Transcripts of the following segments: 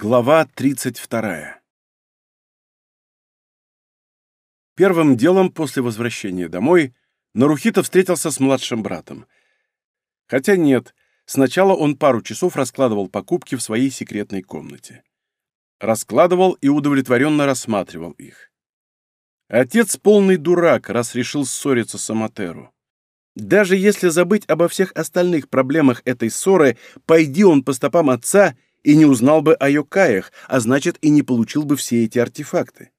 Глава 32. Первым делом после возвращения домой Нарухито встретился с младшим братом. Хотя нет, сначала он пару часов раскладывал покупки в своей секретной комнате. Раскладывал и удовлетворенно рассматривал их. Отец полный дурак, раз решил ссориться с Аматеру. Даже если забыть обо всех остальных проблемах этой ссоры, пойди он по стопам отца — и не узнал бы о Йокаях, а значит и не получил бы все эти артефакты.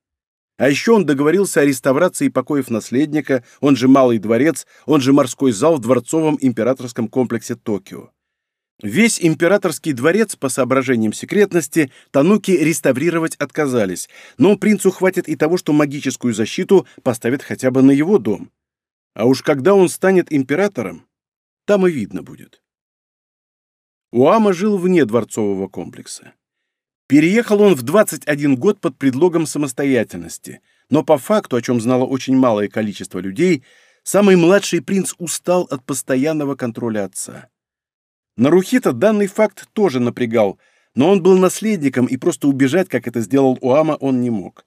А еще он договорился о реставрации покоев наследника, он же Малый дворец, он же морской зал в дворцовом императорском комплексе Токио. Весь императорский дворец, по соображениям секретности, Тануки реставрировать отказались, но принцу хватит и того, что магическую защиту поставят хотя бы на его дом. А уж когда он станет императором, там и видно будет. Уама жил вне дворцового комплекса. Переехал он в 21 год под предлогом самостоятельности, но по факту, о чем знало очень малое количество людей, самый младший принц устал от постоянного контроля отца. Нарухита данный факт тоже напрягал, но он был наследником, и просто убежать, как это сделал Уама, он не мог.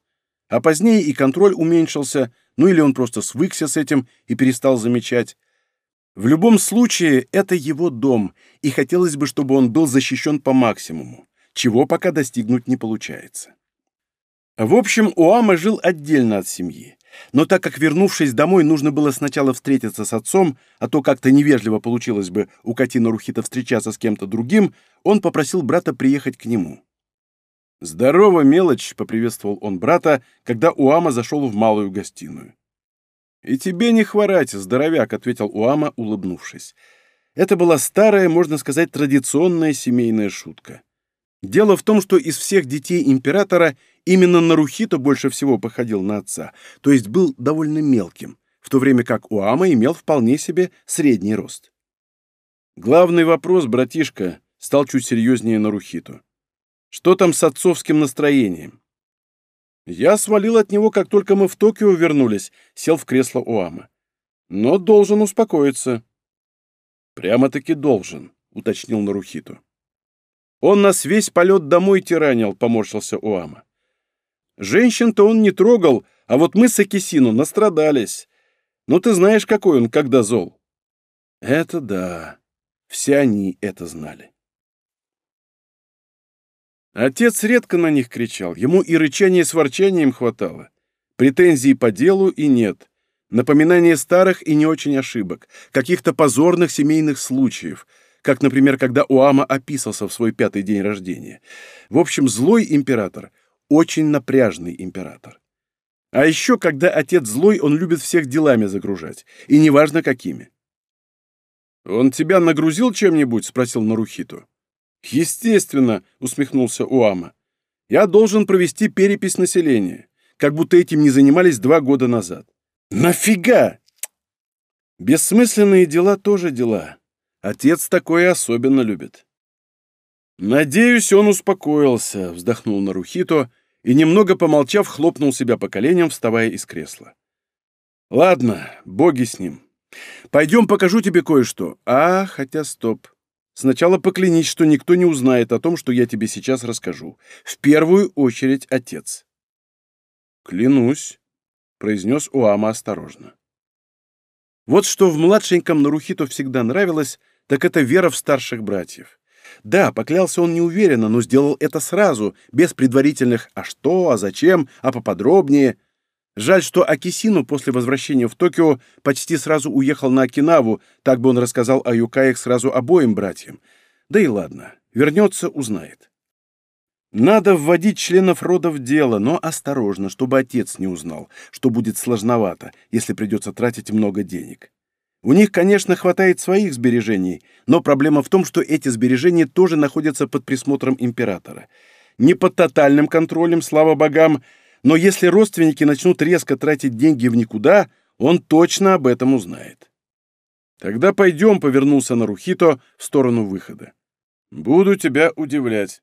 А позднее и контроль уменьшился, ну или он просто свыкся с этим и перестал замечать, в любом случае, это его дом, и хотелось бы, чтобы он был защищен по максимуму, чего пока достигнуть не получается. В общем, Уама жил отдельно от семьи. Но так как, вернувшись домой, нужно было сначала встретиться с отцом, а то как-то невежливо получилось бы у Катина Рухита встречаться с кем-то другим, он попросил брата приехать к нему. «Здорово, мелочь!» — поприветствовал он брата, когда Уама зашел в малую гостиную. «И тебе не хворать, здоровяк», — ответил Уама, улыбнувшись. Это была старая, можно сказать, традиционная семейная шутка. Дело в том, что из всех детей императора именно Нарухито больше всего походил на отца, то есть был довольно мелким, в то время как Уама имел вполне себе средний рост. «Главный вопрос, братишка», — стал чуть серьезнее Нарухито. «Что там с отцовским настроением?» Я свалил от него, как только мы в Токио вернулись, сел в кресло Уама. Но должен успокоиться. Прямо-таки должен, уточнил Нарухито. Он нас весь полет домой тиранил, поморщился Уама. Женщин-то он не трогал, а вот мы с Акисину настрадались. Ну ты знаешь, какой он, когда зол. Это да. Все они это знали. Отец редко на них кричал, ему и рычания с ворчанием хватало. Претензий по делу и нет. Напоминание старых и не очень ошибок, каких-то позорных семейных случаев, как, например, когда Уама описался в свой пятый день рождения. В общем, злой император, очень напряжный император. А еще, когда отец злой, он любит всех делами загружать, и неважно какими. «Он тебя нагрузил чем-нибудь?» — спросил Нарухиту. «Естественно», — усмехнулся Уама. «Я должен провести перепись населения, как будто этим не занимались два года назад». «Нафига?» «Бессмысленные дела тоже дела. Отец такое особенно любит». «Надеюсь, он успокоился», — вздохнул Нарухито и, немного помолчав, хлопнул себя по коленям, вставая из кресла. «Ладно, боги с ним. Пойдем покажу тебе кое-что. А, хотя стоп. Сначала поклянись, что никто не узнает о том, что я тебе сейчас расскажу. В первую очередь отец. Клянусь, произнес Уама осторожно. Вот что в младшеньком Нарухито всегда нравилось, так это вера в старших братьев. Да, поклялся он неуверенно, но сделал это сразу, без предварительных «а что?», «а зачем?», «а поподробнее?». Жаль, что Акисину после возвращения в Токио почти сразу уехал на Окинаву, так бы он рассказал о Юкаях сразу обоим братьям. Да и ладно, вернется, узнает. Надо вводить членов рода в дело, но осторожно, чтобы отец не узнал, что будет сложновато, если придется тратить много денег. У них, конечно, хватает своих сбережений, но проблема в том, что эти сбережения тоже находятся под присмотром императора. Не под тотальным контролем, слава богам, но если родственники начнут резко тратить деньги в никуда, он точно об этом узнает. «Тогда пойдем», — повернулся Нарухито в сторону выхода. «Буду тебя удивлять».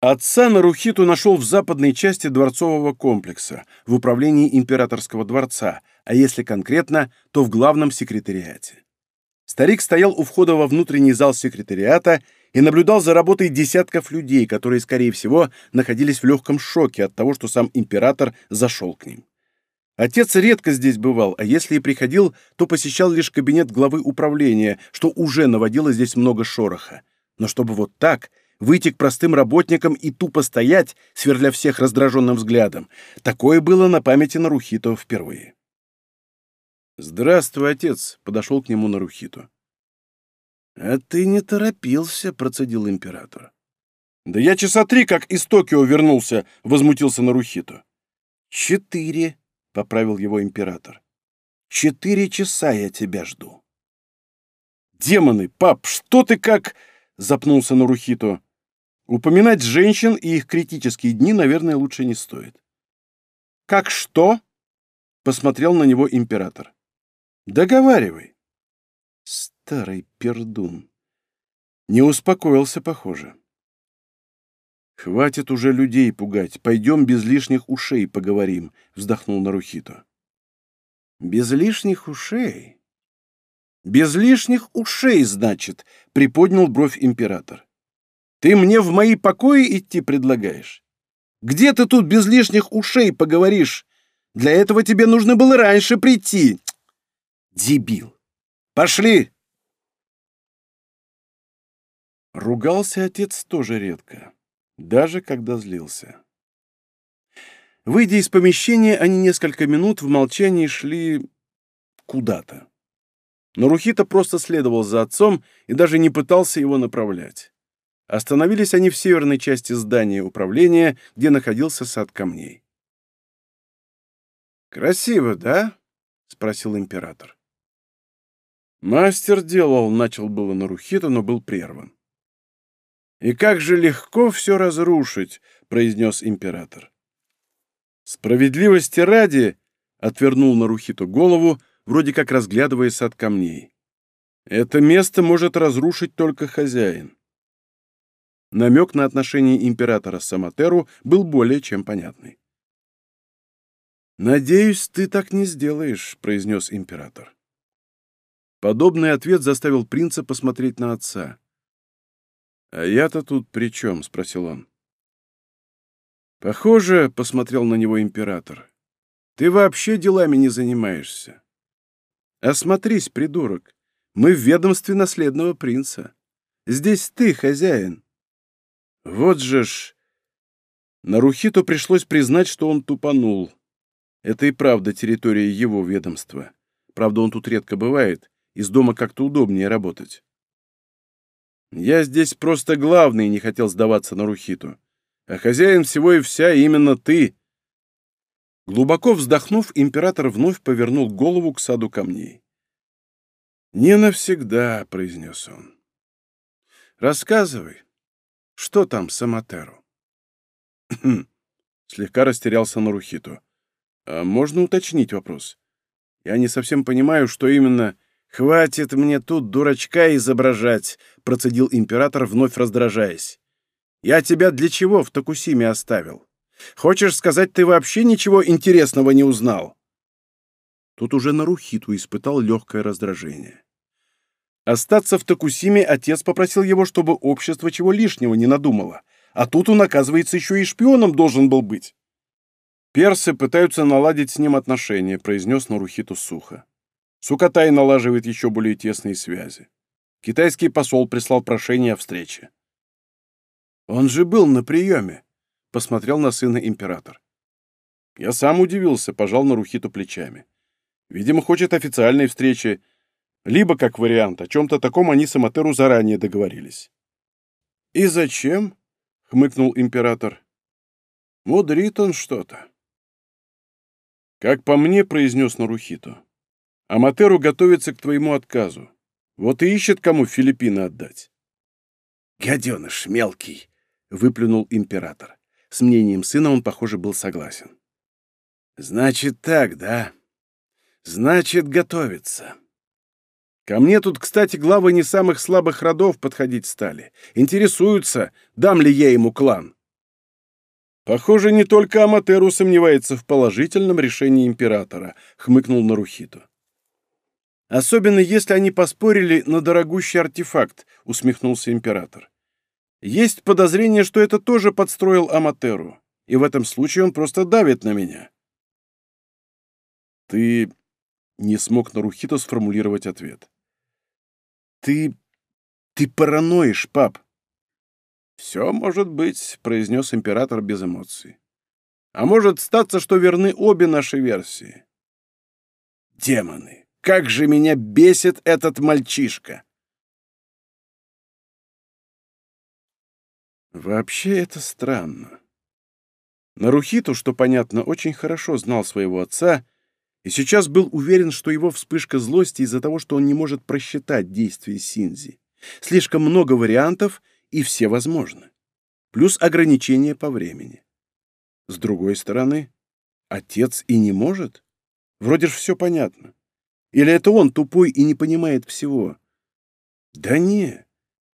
Отца Нарухиту нашел в западной части дворцового комплекса, в управлении императорского дворца, а если конкретно, то в главном секретариате. Старик стоял у входа во внутренний зал секретариата и наблюдал за работой десятков людей, которые, скорее всего, находились в легком шоке от того, что сам император зашел к ним. Отец редко здесь бывал, а если и приходил, то посещал лишь кабинет главы управления, что уже наводило здесь много шороха. Но чтобы вот так выйти к простым работникам и тупо стоять, сверля всех раздраженным взглядом, такое было на памяти Нарухито впервые. «Здравствуй, отец», — подошел к нему Нарухито. «А ты не торопился», — процедил император. «Да я часа три, как из Токио вернулся», — возмутился Нарухито. «Четыре», поправил его император. «Четыре часа я тебя жду». «Демоны, пап, что ты как...» — запнулся Нарухито. «Упоминать женщин и их критические дни, наверное, лучше не стоит». «Как что?» — посмотрел на него император. «Договаривай». Старый пердун. Не успокоился, похоже. «Хватит уже людей пугать. Пойдем без лишних ушей поговорим», — вздохнул Нарухито. «Без лишних ушей?» «Без лишних ушей, значит», — приподнял бровь император. «Ты мне в мои покои идти предлагаешь? Где ты тут без лишних ушей поговоришь? Для этого тебе нужно было раньше прийти. Дебил! Пошли!» Ругался отец тоже редко даже когда злился. Выйдя из помещения, они несколько минут в молчании шли куда-то. Но Рухита просто следовал за отцом и даже не пытался его направлять. Остановились они в северной части здания управления, где находился сад камней. «Красиво, да?» — спросил император. «Мастер делал», — начал было Нарухита, но был прерван. «И как же легко все разрушить!» — произнес император. «Справедливости ради!» — отвернул Нарухиту голову, вроде как разглядывая сад камней. «Это место может разрушить только хозяин». Намек на отношение императора с Саматеру был более чем понятный. «Надеюсь, ты так не сделаешь», — произнес император. Подобный ответ заставил принца посмотреть на отца. «А я-то тут при чем?» — спросил он. «Похоже, — посмотрел на него император, — ты вообще делами не занимаешься. Осмотрись, придурок, мы в ведомстве наследного принца. Здесь ты хозяин. Вот же ж...» Нарухиту пришлось признать, что он тупанул. Это и правда территория его ведомства. Правда, он тут редко бывает, из дома как-то удобнее работать. Я здесь просто главный не хотел сдаваться на Рухиту. А хозяин всего и вся именно ты. Глубоко вздохнув, император вновь повернул голову к саду камней. «Не навсегда», — произнес он. «Рассказывай, что там с Аматеру?» Слегка растерялся Нарухиту. «А можно уточнить вопрос? Я не совсем понимаю, что именно «Хватит мне тут дурачка изображать», — процедил император, вновь раздражаясь. «Я тебя для чего в Токусиме оставил? Хочешь сказать, ты вообще ничего интересного не узнал?» Тут уже Нарухиту испытал легкое раздражение. Остаться в Токусиме отец попросил его, чтобы общество чего лишнего не надумало, а тут он, оказывается, еще и шпионом должен был быть. «Персы пытаются наладить с ним отношения», — произнес Нарухиту сухо. Сукатай налаживает еще более тесные связи. Китайский посол прислал прошение о встрече. «Он же был на приеме», — посмотрел на сына император. Я сам удивился, пожал на Рухиту плечами. Видимо, хочет официальной встречи, либо, как вариант, о чем-то таком они с Аматеру заранее договорились. «И зачем?» — хмыкнул император. «Мудрит он что-то». «Как по мне», — произнес Нарухито, Аматеру готовится к твоему отказу. Вот и ищет, кому Филиппины отдать. «Гаденыш мелкий!» — выплюнул император. С мнением сына он, похоже, был согласен. «Значит так, да? Значит, готовится». Ко мне тут, кстати, главы не самых слабых родов подходить стали. Интересуются, дам ли я ему клан. Похоже, не только Аматеру сомневается в положительном решении императора, хмыкнул Нарухито. Особенно если они поспорили на дорогущий артефакт, усмехнулся император. Есть подозрение, что это тоже подстроил Аматеру, и в этом случае он просто давит на меня. Ты не смог Нарухито сформулировать ответ. Ты... ты параноишь, пап. «Все может быть», — произнес император без эмоций. «А может статься, что верны обе наши версии». «Демоны! Как же меня бесит этот мальчишка!» Вообще это странно. Нарухиту, что понятно, очень хорошо знал своего отца и сейчас был уверен, что его вспышка злости из-за того, что он не может просчитать действия Синзи. Слишком много вариантов — и все возможны. Плюс ограничения по времени. С другой стороны, отец и не может. Вроде ж все понятно. Или это он тупой и не понимает всего? Да не.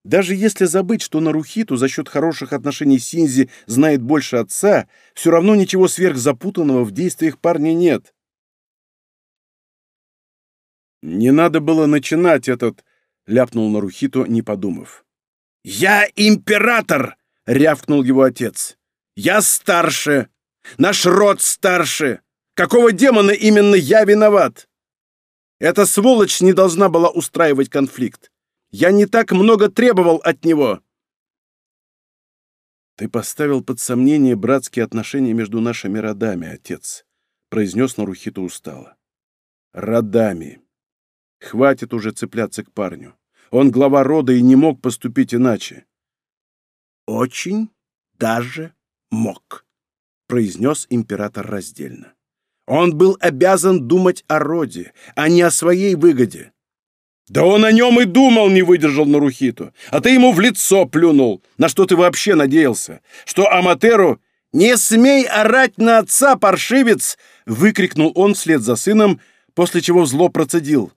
Даже если забыть, что Нарухиту за счет хороших отношений с Синзи знает больше отца, все равно ничего сверхзапутанного в действиях парня нет. «Не надо было начинать этот...» — ляпнул Нарухито, не подумав. «Я император!» — рявкнул его отец. «Я старше! Наш род старше! Какого демона именно я виноват? Эта сволочь не должна была устраивать конфликт. Я не так много требовал от него!» «Ты поставил под сомнение братские отношения между нашими родами, отец», — произнес Нарухито устало. «Родами. Хватит уже цепляться к парню. Он глава рода и не мог поступить иначе. «Очень даже мог», — произнес император раздельно. «Он был обязан думать о роде, а не о своей выгоде». «Да он о нем и думал!» — не выдержал Нарухиту. «А ты ему в лицо плюнул! На что ты вообще надеялся? Что Аматеру...» «Не смей орать на отца, паршивец!» — выкрикнул он вслед за сыном, после чего зло процедил.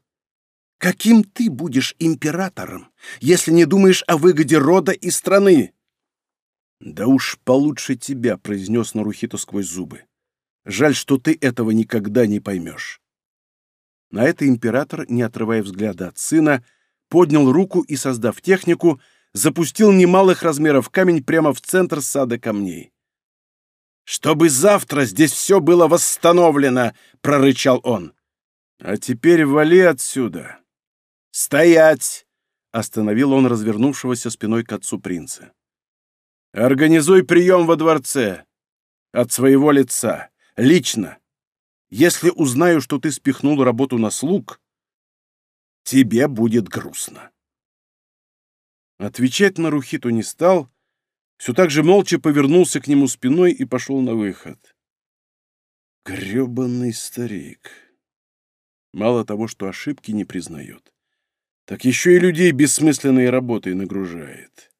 Каким ты будешь императором, если не думаешь о выгоде рода и страны? Да уж получше тебя, произнес Нарухито сквозь зубы. Жаль, что ты этого никогда не поймешь. На это император, не отрывая взгляда от сына, поднял руку и, создав технику, запустил немалых размеров камень прямо в центр сада камней. «Чтобы завтра здесь все было восстановлено!» — прорычал он. «А теперь вали отсюда!» «Стоять!» — остановил он развернувшегося спиной к отцу принца. «Организуй прием во дворце. От своего лица. Лично. Если узнаю, что ты спихнул работу на слуг, тебе будет грустно». Отвечать на Рухиту не стал, все так же молча повернулся к нему спиной и пошел на выход. Гребанный старик. Мало того, что ошибки не признает, так еще и людей бессмысленной работой нагружает.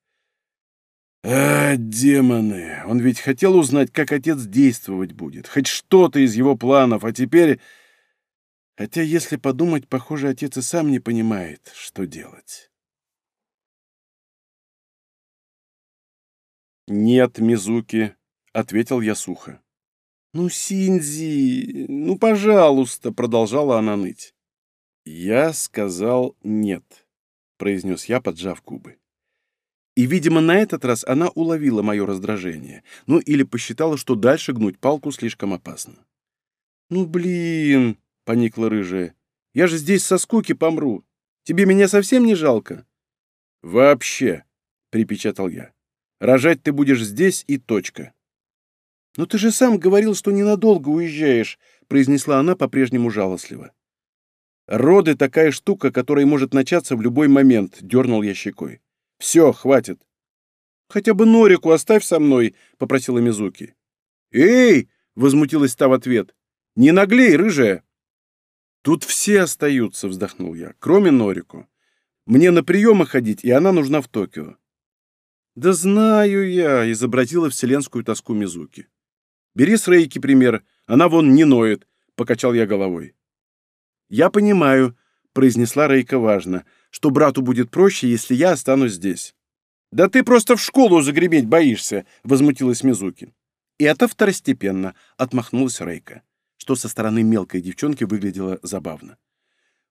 А, демоны! Он ведь хотел узнать, как отец действовать будет, хоть что-то из его планов, а теперь... Хотя, если подумать, похоже, отец и сам не понимает, что делать. «Нет, Мизуки», — ответил я сухо. «Ну, Синзи, ну, пожалуйста», — продолжала она ныть. «Я сказал нет», — произнес я, поджав губы. И, видимо, на этот раз она уловила мое раздражение, ну или посчитала, что дальше гнуть палку слишком опасно. «Ну, блин!» — поникла рыжая. «Я же здесь со скуки помру. Тебе меня совсем не жалко?» «Вообще!» — припечатал я. «Рожать ты будешь здесь и точка». «Но ты же сам говорил, что ненадолго уезжаешь», — произнесла она по-прежнему жалостливо. Роды — такая штука, которая может начаться в любой момент, — дернул я щекой. Все, хватит. Хотя бы Норику оставь со мной, — попросила Мизуки. Эй! — возмутилась та в ответ. Не наглей, рыжая. Тут все остаются, — вздохнул я, — кроме Норику. Мне на приемы ходить, и она нужна в Токио. «Да знаю я», — изобразила вселенскую тоску Мизуки. «Бери с Рейки пример, она вон не ноет», — покачал я головой. «Я понимаю», — произнесла Рейка важно, «что брату будет проще, если я останусь здесь». «Да ты просто в школу загреметь боишься», — возмутилась Мизуки. «Это второстепенно», — отмахнулась Рейка, что со стороны мелкой девчонки выглядело забавно.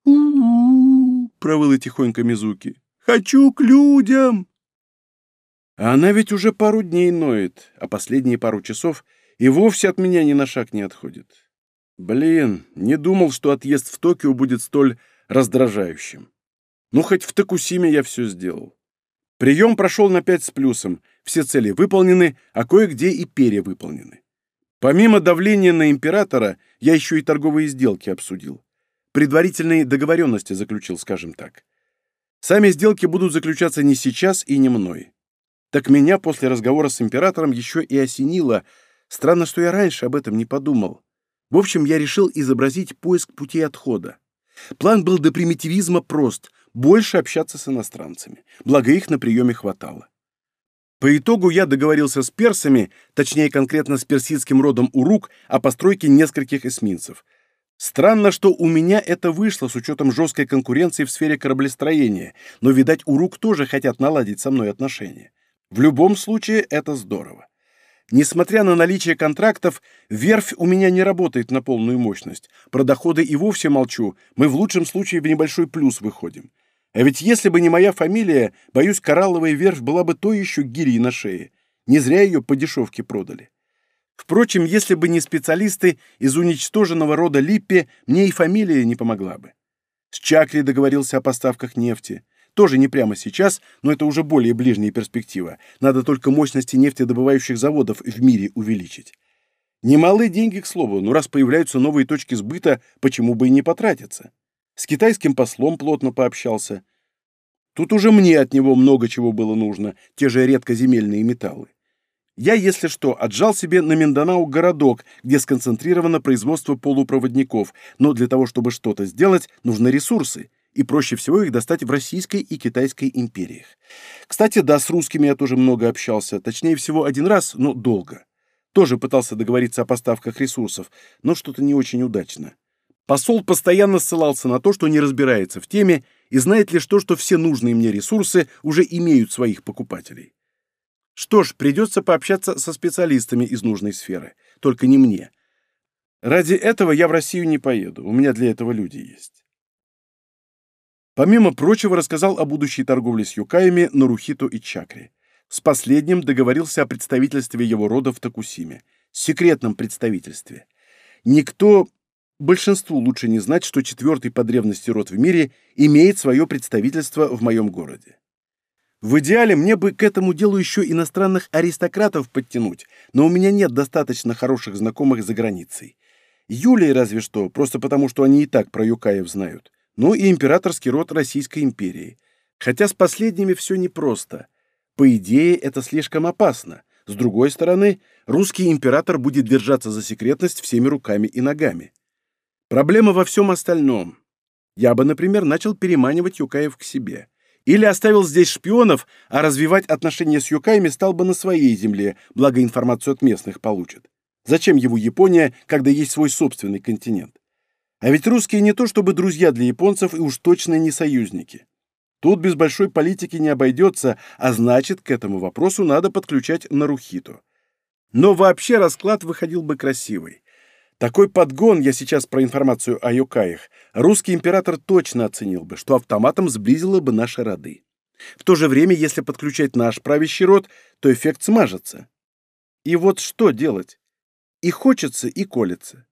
«У-у-у», — провыла тихонько Мизуки. «Хочу к людям!» А она ведь уже пару дней ноет, а последние пару часов и вовсе от меня ни на шаг не отходит. Блин, не думал, что отъезд в Токио будет столь раздражающим. Ну, хоть в Токусиме я все сделал. Прием прошел на пять с плюсом, все цели выполнены, а кое-где и перевыполнены. Помимо давления на императора, я еще и торговые сделки обсудил. Предварительные договоренности заключил, скажем так. Сами сделки будут заключаться не сейчас и не мной. Так меня после разговора с императором еще и осенило. Странно, что я раньше об этом не подумал. В общем, я решил изобразить поиск пути отхода. План был до примитивизма прост — больше общаться с иностранцами. Благо их на приеме хватало. По итогу я договорился с персами, точнее конкретно с персидским родом Урук, о постройке нескольких эсминцев. Странно, что у меня это вышло с учетом жесткой конкуренции в сфере кораблестроения, но, видать, Урук тоже хотят наладить со мной отношения. В любом случае, это здорово. Несмотря на наличие контрактов, верфь у меня не работает на полную мощность. Про доходы и вовсе молчу, мы в лучшем случае в небольшой плюс выходим. А ведь если бы не моя фамилия, боюсь, коралловая верфь была бы то еще гирей на шее. Не зря ее по дешевке продали. Впрочем, если бы не специалисты из уничтоженного рода Липпи, мне и фамилия не помогла бы. С Чакри договорился о поставках нефти. Тоже не прямо сейчас, но это уже более ближняя перспектива. Надо только мощности нефтедобывающих заводов в мире увеличить. Немалые деньги, к слову, но раз появляются новые точки сбыта, почему бы и не потратиться? С китайским послом плотно пообщался. Тут уже мне от него много чего было нужно, те же редкоземельные металлы. Я, если что, отжал себе на Минданау городок, где сконцентрировано производство полупроводников, но для того, чтобы что-то сделать, нужны ресурсы, и проще всего их достать в Российской и Китайской империях. Кстати, да, с русскими я тоже много общался, точнее всего один раз, но долго. Тоже пытался договориться о поставках ресурсов, но что-то не очень удачно. Посол постоянно ссылался на то, что не разбирается в теме и знает лишь то, что все нужные мне ресурсы уже имеют своих покупателей. Что ж, придется пообщаться со специалистами из нужной сферы, только не мне. Ради этого я в Россию не поеду, у меня для этого люди есть. Помимо прочего, рассказал о будущей торговле с юкаями Нарухито и Чакре. С последним договорился о представительстве его рода в Токусиме, секретном представительстве. Никто, большинству лучше не знать, что четвертый по древности род в мире имеет свое представительство в моем городе. В идеале мне бы к этому делу еще иностранных аристократов подтянуть, но у меня нет достаточно хороших знакомых за границей. Юлии разве что, просто потому что они и так про Юкаев знают ну и императорский род Российской империи. Хотя с последними все непросто. По идее, это слишком опасно. С другой стороны, русский император будет держаться за секретность всеми руками и ногами. Проблема во всем остальном. Я бы, например, начал переманивать Юкаев к себе. Или оставил здесь шпионов, а развивать отношения с Юкаями стал бы на своей земле, благо информацию от местных получит. Зачем его Япония, когда есть свой собственный континент? А ведь русские не то чтобы друзья для японцев и уж точно не союзники. Тут без большой политики не обойдется, а значит, к этому вопросу надо подключать Нарухиту. Но вообще расклад выходил бы красивый. Такой подгон, я сейчас про информацию о Юкаях, русский император точно оценил бы, что автоматом сблизило бы наши роды. В то же время, если подключать наш правящий род, то эффект смажется. И вот что делать? И хочется, и колется.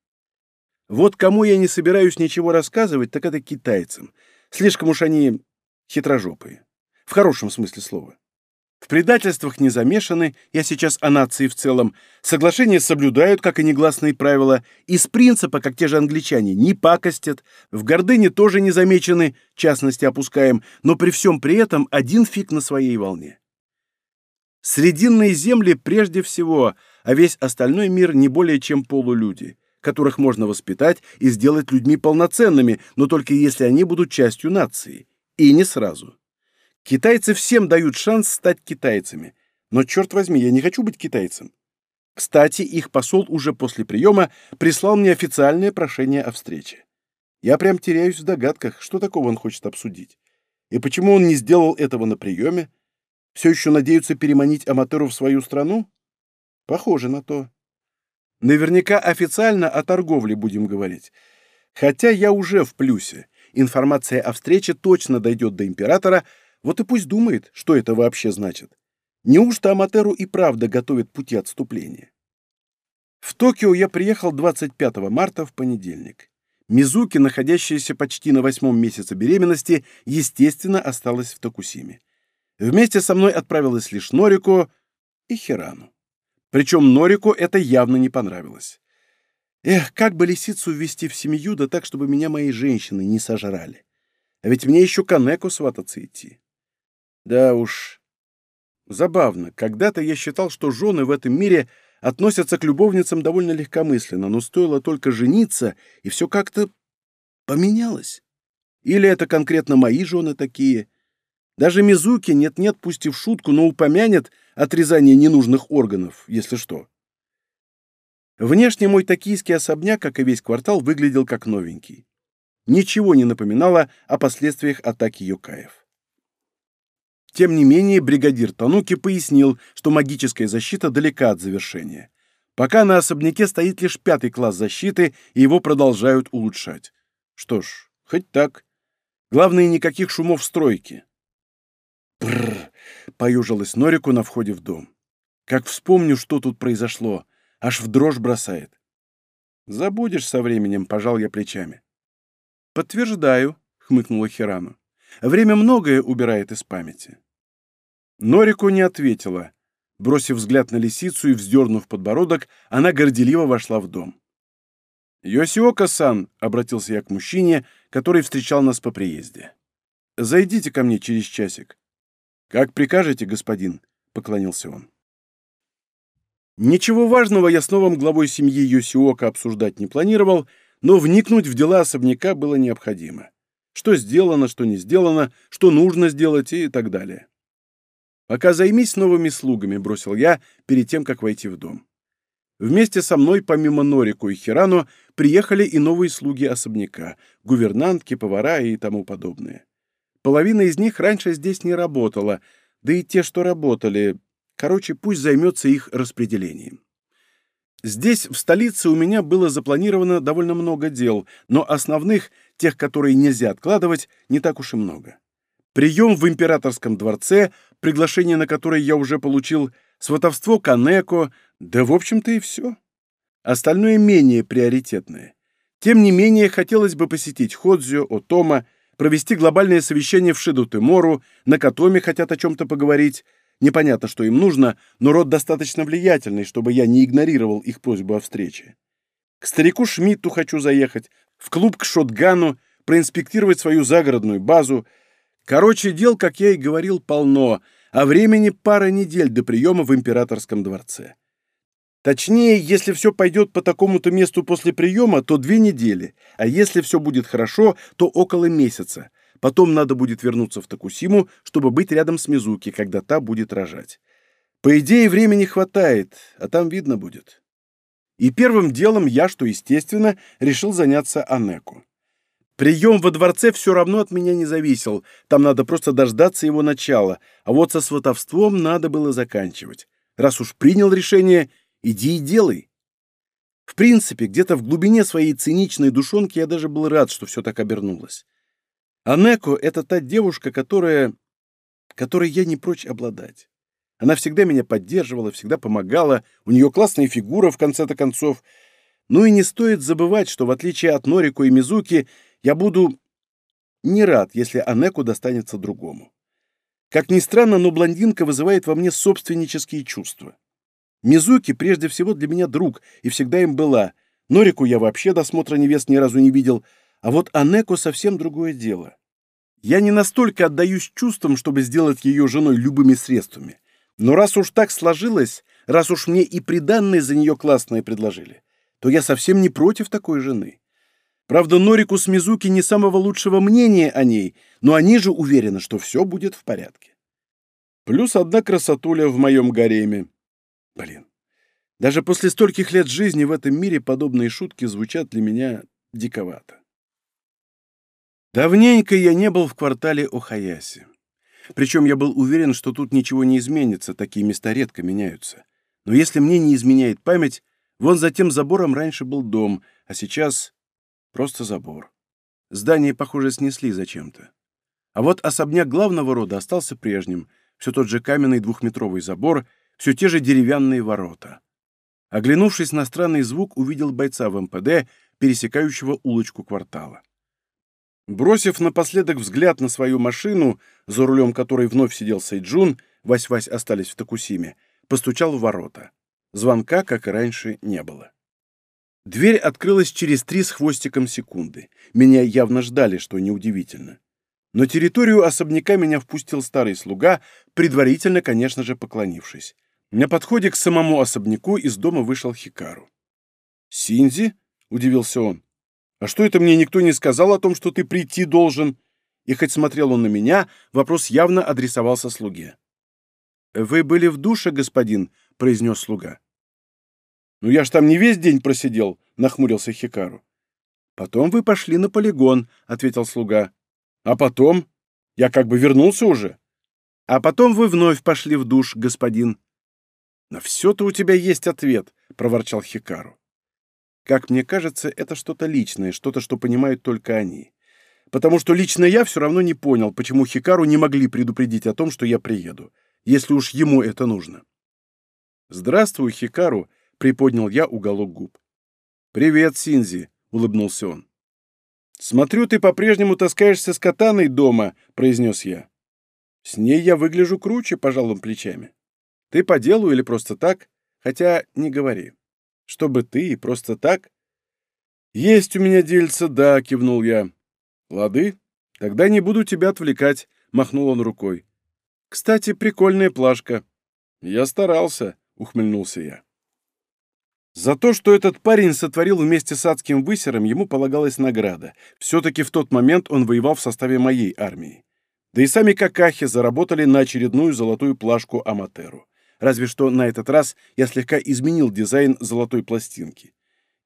Вот кому я не собираюсь ничего рассказывать, так это китайцам. Слишком уж они хитрожопые. В хорошем смысле слова. В предательствах не замешаны, я сейчас о нации в целом. Соглашения соблюдают, как и негласные правила. Из принципа, как те же англичане, не пакостят. В гордыне тоже не замечены, частности опускаем, но при всем при этом один фиг на своей волне. Срединные земли прежде всего, а весь остальной мир не более чем полулюди которых можно воспитать и сделать людьми полноценными, но только если они будут частью нации. И не сразу. Китайцы всем дают шанс стать китайцами. Но, черт возьми, я не хочу быть китайцем. Кстати, их посол уже после приема прислал мне официальное прошение о встрече. Я прям теряюсь в догадках, что такого он хочет обсудить. И почему он не сделал этого на приеме? Все еще надеются переманить Аматеру в свою страну? Похоже на то. Наверняка официально о торговле будем говорить. Хотя я уже в плюсе. Информация о встрече точно дойдет до императора, вот и пусть думает, что это вообще значит. Неужто Аматеру и правда готовит пути отступления? В Токио я приехал 25 марта в понедельник. Мизуки, находящаяся почти на восьмом месяце беременности, естественно, осталась в Токусиме. Вместе со мной отправилась лишь Норико и Хирану. Причем Норико это явно не понравилось. Эх, как бы лисицу ввести в семью, да так, чтобы меня мои женщины не сожрали. А ведь мне еще Канеку свататься идти. Да уж. Забавно. Когда-то я считал, что жены в этом мире относятся к любовницам довольно легкомысленно, но стоило только жениться, и все как-то поменялось. Или это конкретно мои жены такие. Даже Мизуки нет-нет, пусть и в шутку, но упомянет отрезание ненужных органов, если что. Внешне мой токийский особняк, как и весь квартал, выглядел как новенький. Ничего не напоминало о последствиях атаки Йокаев. Тем не менее, бригадир Тануки пояснил, что магическая защита далека от завершения. Пока на особняке стоит лишь пятый класс защиты, и его продолжают улучшать. Что ж, хоть так. Главное, никаких шумов в стройке. Бррр, поюжилась Норику на входе в дом. Как вспомню, что тут произошло аж в дрожь бросает. Забудешь со временем, пожал я плечами. Подтверждаю, хмыкнула Хирану. Время многое убирает из памяти. Норику не ответила. Бросив взгляд на лисицу и вздернув подбородок, она горделиво вошла в дом. «Йосиока-сан», — обратился я к мужчине, который встречал нас по приезде. «Зайдите ко мне через часик». «Как прикажете, господин», — поклонился он. Ничего важного я с новым главой семьи Йосиока обсуждать не планировал, но вникнуть в дела особняка было необходимо. Что сделано, что не сделано, что нужно сделать и так далее. «Пока займись новыми слугами», — бросил я перед тем, как войти в дом. Вместе со мной, помимо Норику и Хирану, приехали и новые слуги особняка, гувернантки, повара и тому подобное. Половина из них раньше здесь не работала, да и те, что работали, Короче, пусть займется их распределением. Здесь, в столице, у меня было запланировано довольно много дел, но основных, тех, которые нельзя откладывать, не так уж и много. Прием в императорском дворце, приглашение на которое я уже получил, сватовство Канеко, да, в общем-то, и все. Остальное менее приоритетное. Тем не менее, хотелось бы посетить Ходзю, Отома, провести глобальное совещание в Шиду-Тимору, на Катоме хотят о чем-то поговорить, Непонятно, что им нужно, но род достаточно влиятельный, чтобы я не игнорировал их просьбу о встрече. К старику Шмидту хочу заехать, в клуб к Шотгану, проинспектировать свою загородную базу. Короче, дел, как я и говорил, полно, а времени пара недель до приема в императорском дворце. Точнее, если все пойдет по такому-то месту после приема, то две недели, а если все будет хорошо, то около месяца, Потом надо будет вернуться в Токусиму, чтобы быть рядом с Мизуки, когда та будет рожать. По идее, времени хватает, а там видно будет. И первым делом я, что естественно, решил заняться Анеку. Прием во дворце все равно от меня не зависел, там надо просто дождаться его начала, а вот со сватовством надо было заканчивать. Раз уж принял решение, иди и делай. В принципе, где-то в глубине своей циничной душонки я даже был рад, что все так обернулось. Анеко — это та девушка, которая... которой я не прочь обладать. Она всегда меня поддерживала, всегда помогала, у нее классная фигура, в конце-то концов. Ну и не стоит забывать, что в отличие от Норико и Мизуки, я буду не рад, если Анеку достанется другому. Как ни странно, но блондинка вызывает во мне собственнические чувства. Мизуки прежде всего для меня друг, и всегда им была. Норику я вообще досмотра невест ни разу не видел, а вот Анеко совсем другое дело. Я не настолько отдаюсь чувствам, чтобы сделать ее женой любыми средствами. Но раз уж так сложилось, раз уж мне и приданное за нее классное предложили, то я совсем не против такой жены. Правда, Норику с Мизуки не самого лучшего мнения о ней, но они же уверены, что все будет в порядке. Плюс одна красотуля в моем гареме. Блин, даже после стольких лет жизни в этом мире подобные шутки звучат для меня диковато. Давненько я не был в квартале Охаяси. Причем я был уверен, что тут ничего не изменится, такие места редко меняются. Но если мне не изменяет память, вон за тем забором раньше был дом, а сейчас просто забор. Здание, похоже, снесли зачем-то. А вот особняк главного рода остался прежним. все тот же каменный двухметровый забор, все те же деревянные ворота. Оглянувшись на странный звук, увидел бойца в МПД, пересекающего улочку квартала. Бросив напоследок взгляд на свою машину, за рулем которой вновь сидел Сайджун, Вась-Вась остались в Токусиме, постучал в ворота. Звонка, как и раньше, не было. Дверь открылась через три с хвостиком секунды. Меня явно ждали, что неудивительно. Но территорию особняка меня впустил старый слуга, предварительно, конечно же, поклонившись. На подходе к самому особняку из дома вышел Хикару. «Синзи?» — удивился он. «А что это мне никто не сказал о том, что ты прийти должен?» И хоть смотрел он на меня, вопрос явно адресовался слуге. «Вы были в душе, господин?» — произнес слуга. «Ну я ж там не весь день просидел», — нахмурился Хикару. «Потом вы пошли на полигон», — ответил слуга. «А потом? Я как бы вернулся уже». «А потом вы вновь пошли в душ, господин». «На все-то у тебя есть ответ», — проворчал Хикару. Как мне кажется, это что-то личное, что-то, что понимают только они. Потому что лично я все равно не понял, почему Хикару не могли предупредить о том, что я приеду, если уж ему это нужно. «Здравствуй, Хикару», — приподнял я уголок губ. «Привет, Синзи», — улыбнулся он. «Смотрю, ты по-прежнему таскаешься с катаной дома», — произнес я. «С ней я выгляжу круче», — пожал он плечами. «Ты по делу или просто так? Хотя не говори». Чтобы ты и просто так? Есть у меня дельце, да, кивнул я. Лады, тогда не буду тебя отвлекать, махнул он рукой. Кстати, прикольная плашка. Я старался, ухмыльнулся я. За то, что этот парень сотворил вместе с адским высером, ему полагалась награда. Все-таки в тот момент он воевал в составе моей армии. Да и сами какахи заработали на очередную золотую плашку Аматеру разве что на этот раз я слегка изменил дизайн золотой пластинки.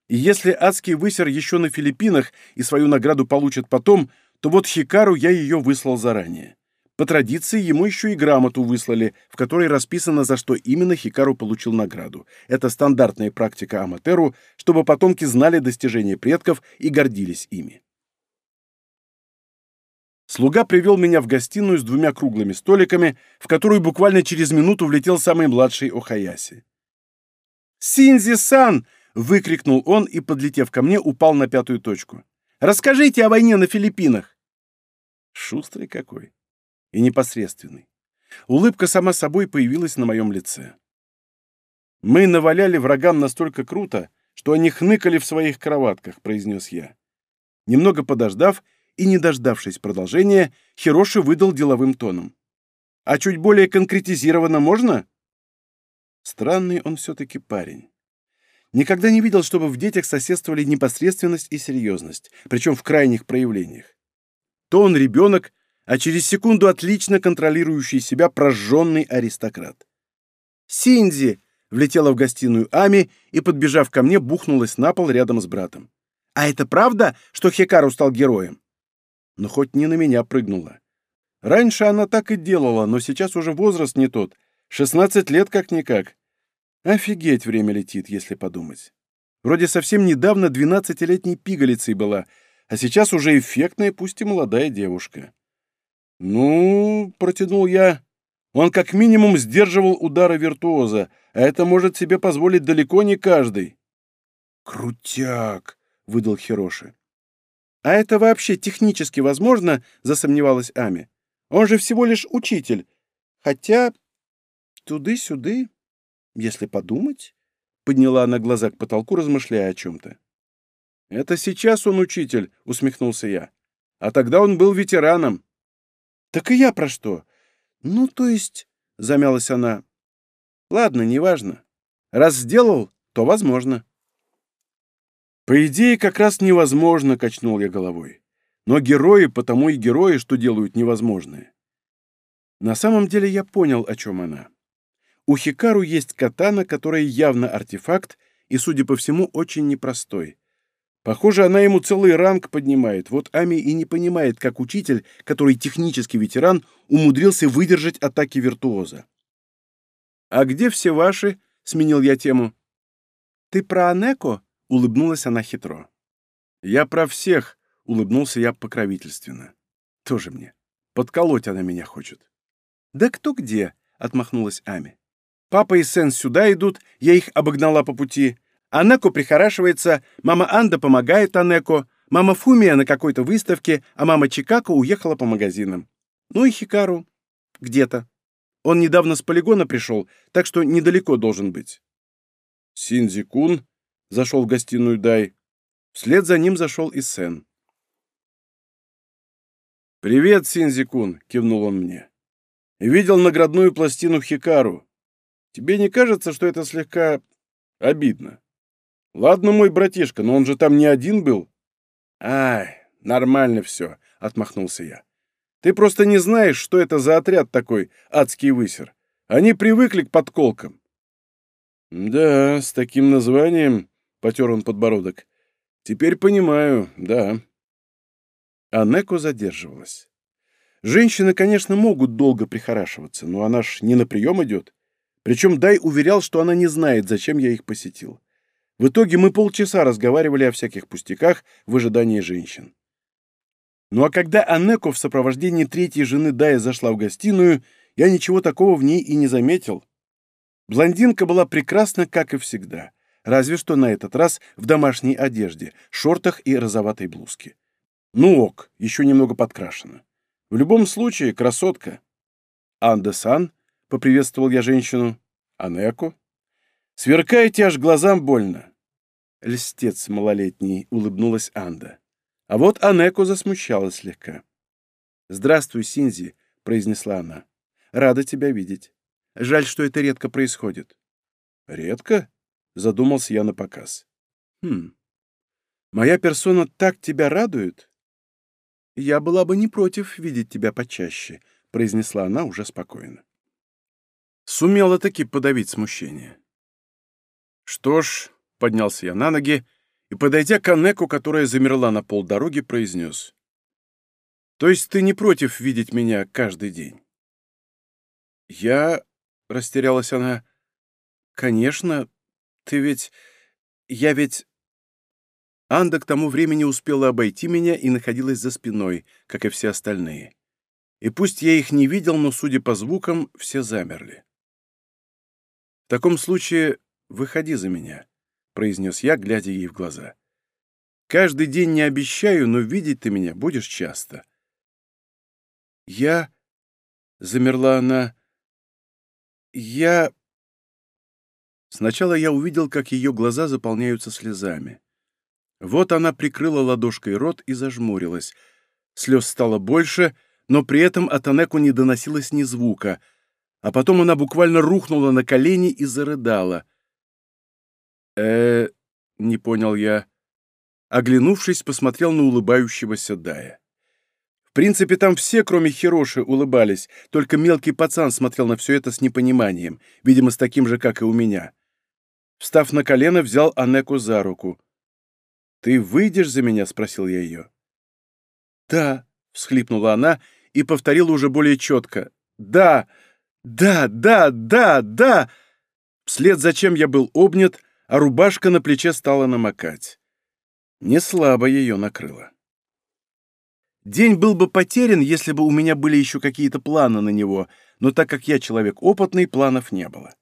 И если адский высер еще на Филиппинах и свою награду получит потом, то вот Хикару я ее выслал заранее. По традиции ему еще и грамоту выслали, в которой расписано, за что именно Хикару получил награду. Это стандартная практика Аматеру, чтобы потомки знали достижения предков и гордились ими. Слуга привел меня в гостиную с двумя круглыми столиками, в которую буквально через минуту влетел самый младший Охаяси. «Синзи-сан!» — выкрикнул он и, подлетев ко мне, упал на пятую точку. «Расскажите о войне на Филиппинах!» Шустрый какой. И непосредственный. Улыбка сама собой появилась на моем лице. «Мы наваляли врагам настолько круто, что они хныкали в своих кроватках», — произнес я. Немного подождав, и, не дождавшись продолжения, Хироши выдал деловым тоном. «А чуть более конкретизированно можно?» Странный он все-таки парень. Никогда не видел, чтобы в детях соседствовали непосредственность и серьезность, причем в крайних проявлениях. То он ребенок, а через секунду отлично контролирующий себя прожженный аристократ. «Синзи!» — влетела в гостиную Ами и, подбежав ко мне, бухнулась на пол рядом с братом. «А это правда, что Хекару стал героем?» Но хоть не на меня прыгнула. Раньше она так и делала, но сейчас уже возраст не тот. Шестнадцать лет как-никак. Офигеть, время летит, если подумать. Вроде совсем недавно двенадцатилетней пигалицей была, а сейчас уже эффектная, пусть и молодая девушка. «Ну, — протянул я, — он как минимум сдерживал удары виртуоза, а это может себе позволить далеко не каждый». «Крутяк!» — выдал Хироши. «А это вообще технически возможно?» — засомневалась Ами. «Он же всего лишь учитель. Хотя туды-сюды, если подумать...» — подняла она глаза к потолку, размышляя о чем-то. «Это сейчас он учитель», — усмехнулся я. «А тогда он был ветераном». «Так и я про что?» «Ну, то есть...» — замялась она. «Ладно, неважно. Раз сделал, то возможно». По идее, как раз невозможно, качнул я головой. Но герои потому и герои, что делают невозможное. На самом деле я понял, о чем она. У Хикару есть катана, которая явно артефакт и, судя по всему, очень непростой. Похоже, она ему целый ранг поднимает. Вот Ами и не понимает, как учитель, который технический ветеран, умудрился выдержать атаки виртуоза. «А где все ваши?» — сменил я тему. «Ты про Анеко?» Улыбнулась она хитро. «Я про всех», — улыбнулся я покровительственно. «Тоже мне. Подколоть она меня хочет». «Да кто где?» — отмахнулась Ами. «Папа и Сен сюда идут, я их обогнала по пути. Анеко прихорашивается, мама Анда помогает Анеко, мама Фумия на какой-то выставке, а мама Чикако уехала по магазинам. Ну и Хикару где-то. Он недавно с полигона пришел, так что недалеко должен быть». «Синзи-кун?» — зашел в гостиную Дай. Вслед за ним зашел и Сен. «Привет, Синзи-кун!» — кивнул он мне. «Видел наградную пластину Хикару. Тебе не кажется, что это слегка обидно? Ладно, мой братишка, но он же там не один был». «Ай, нормально все», — отмахнулся я. «Ты просто не знаешь, что это за отряд такой, адский высер. Они привыкли к подколкам». «Да, с таким названием», — потер он подбородок. «Теперь понимаю, да». А Неко задерживалась. Женщины, конечно, могут долго прихорашиваться, но она ж не на прием идет. Причем Дай уверял, что она не знает, зачем я их посетил. В итоге мы полчаса разговаривали о всяких пустяках в ожидании женщин. Ну а когда Анеко в сопровождении третьей жены Дая зашла в гостиную, я ничего такого в ней и не заметил. Блондинка была прекрасна, как и всегда, разве что на этот раз в домашней одежде, шортах и розоватой блузке. Ну ок, еще немного подкрашена. В любом случае, красотка. Анда-сан, поприветствовал я женщину. Анеко. Сверкаете, аж глазам больно. Льстец малолетний, улыбнулась Анда. А вот Анеко засмущалась слегка. «Здравствуй, Синзи», — произнесла она. «Рада тебя видеть. Жаль, что это редко происходит». «Редко?» — задумался я на показ. «Хм. Моя персона так тебя радует?» «Я была бы не против видеть тебя почаще», — произнесла она уже спокойно. Сумела таки подавить смущение. «Что ж», — поднялся я на ноги и, подойдя к Анеку, которая замерла на полдороги, произнес. «То есть ты не против видеть меня каждый день?» «Я...» — растерялась она. «Конечно. Ты ведь... Я ведь...» Анда к тому времени успела обойти меня и находилась за спиной, как и все остальные. И пусть я их не видел, но, судя по звукам, все замерли. «В таком случае выходи за меня», — произнес я, глядя ей в глаза. «Каждый день не обещаю, но видеть ты меня будешь часто». «Я...» — замерла она. «Я...» Сначала я увидел, как ее глаза заполняются слезами. Вот она прикрыла ладошкой рот и зажмурилась. Слез стало больше, но при этом от Анеку не доносилось ни звука, а потом она буквально рухнула на колени и зарыдала. э не понял я. Оглянувшись, посмотрел на улыбающегося Дая. В принципе, там все, кроме Хироши, улыбались, только мелкий пацан смотрел на все это с непониманием, видимо, с таким же, как и у меня. Встав на колено, взял Анеку за руку. «Ты выйдешь за меня?» — спросил я ее. «Да», — всхлипнула она и повторила уже более четко. «Да, да, да, да, да!» Вслед за чем я был обнят, а рубашка на плече стала намокать. Не слабо ее накрыло. День был бы потерян, если бы у меня были еще какие-то планы на него, но так как я человек опытный, планов не было.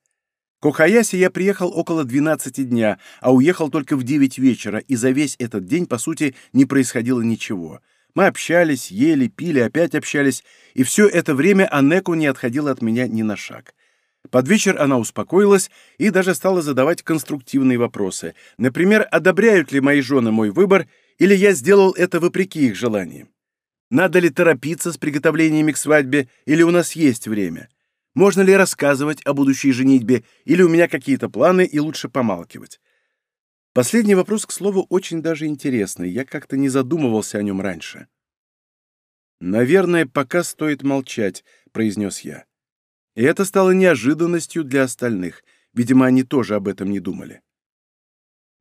К Охаясе я приехал около 12 дня, а уехал только в 9 вечера, и за весь этот день, по сути, не происходило ничего. Мы общались, ели, пили, опять общались, и все это время Анеку не отходила от меня ни на шаг. Под вечер она успокоилась и даже стала задавать конструктивные вопросы. Например, одобряют ли мои жены мой выбор, или я сделал это вопреки их желаниям? Надо ли торопиться с приготовлениями к свадьбе, или у нас есть время? Можно ли рассказывать о будущей женитьбе, или у меня какие-то планы, и лучше помалкивать? Последний вопрос, к слову, очень даже интересный. Я как-то не задумывался о нем раньше. «Наверное, пока стоит молчать», — произнес я. И это стало неожиданностью для остальных. Видимо, они тоже об этом не думали.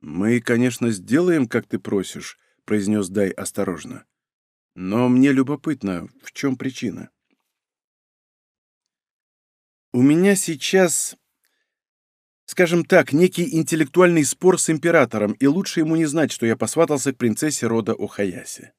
«Мы, конечно, сделаем, как ты просишь», — произнес Дай осторожно. «Но мне любопытно, в чем причина?» У меня сейчас, скажем так, некий интеллектуальный спор с императором, и лучше ему не знать, что я посватался к принцессе рода Охаяси.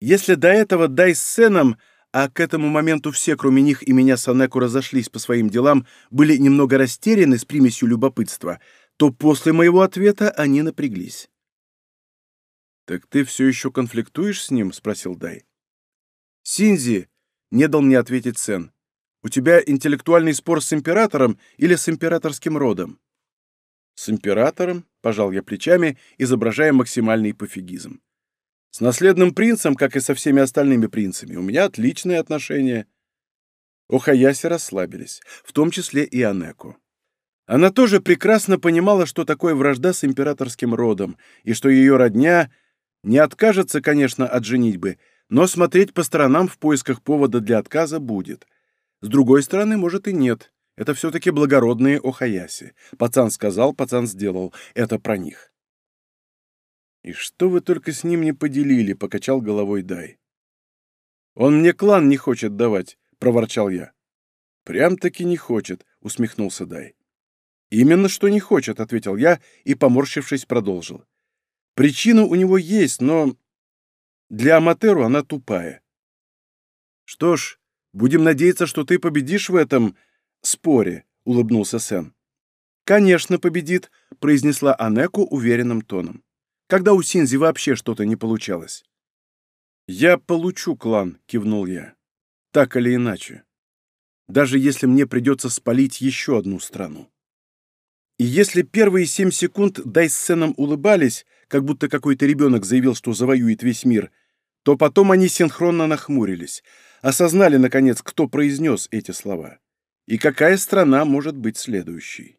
Если до этого Дай с Сеном, а к этому моменту все, кроме них и меня с Анеку, разошлись по своим делам, были немного растеряны с примесью любопытства, то после моего ответа они напряглись. «Так ты все еще конфликтуешь с ним?» — спросил Дай. «Синзи!» — не дал мне ответить Сен. «У тебя интеллектуальный спор с императором или с императорским родом?» «С императором?» — пожал я плечами, изображая максимальный пофигизм. «С наследным принцем, как и со всеми остальными принцами, у меня отличные отношения». Охаяси расслабились, в том числе и Анеку. Она тоже прекрасно понимала, что такое вражда с императорским родом, и что ее родня не откажется, конечно, от женитьбы, но смотреть по сторонам в поисках повода для отказа будет. С другой стороны, может и нет. Это все-таки благородные Охаяси. Пацан сказал, пацан сделал. Это про них. «И что вы только с ним не поделили?» — покачал головой Дай. «Он мне клан не хочет давать», — проворчал я. «Прям-таки не хочет», — усмехнулся Дай. «Именно что не хочет», — ответил я и, поморщившись, продолжил. «Причина у него есть, но для Аматеру она тупая». «Что ж, будем надеяться, что ты победишь в этом споре», — улыбнулся Сен. «Конечно, победит», — произнесла Анеку уверенным тоном. «Когда у Синзи вообще что-то не получалось?» «Я получу клан», — кивнул я. «Так или иначе. Даже если мне придется спалить еще одну страну». И если первые семь секунд Дай с Сеном улыбались, как будто какой-то ребенок заявил, что завоюет весь мир, то потом они синхронно нахмурились, осознали, наконец, кто произнес эти слова и какая страна может быть следующей.